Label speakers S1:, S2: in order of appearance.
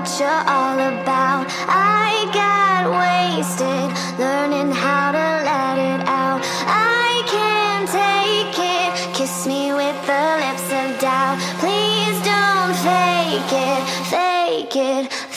S1: what you're all about. I got wasted, learning how to let it out. I can't take it, kiss me with the lips of doubt. Please don't fake it, fake it.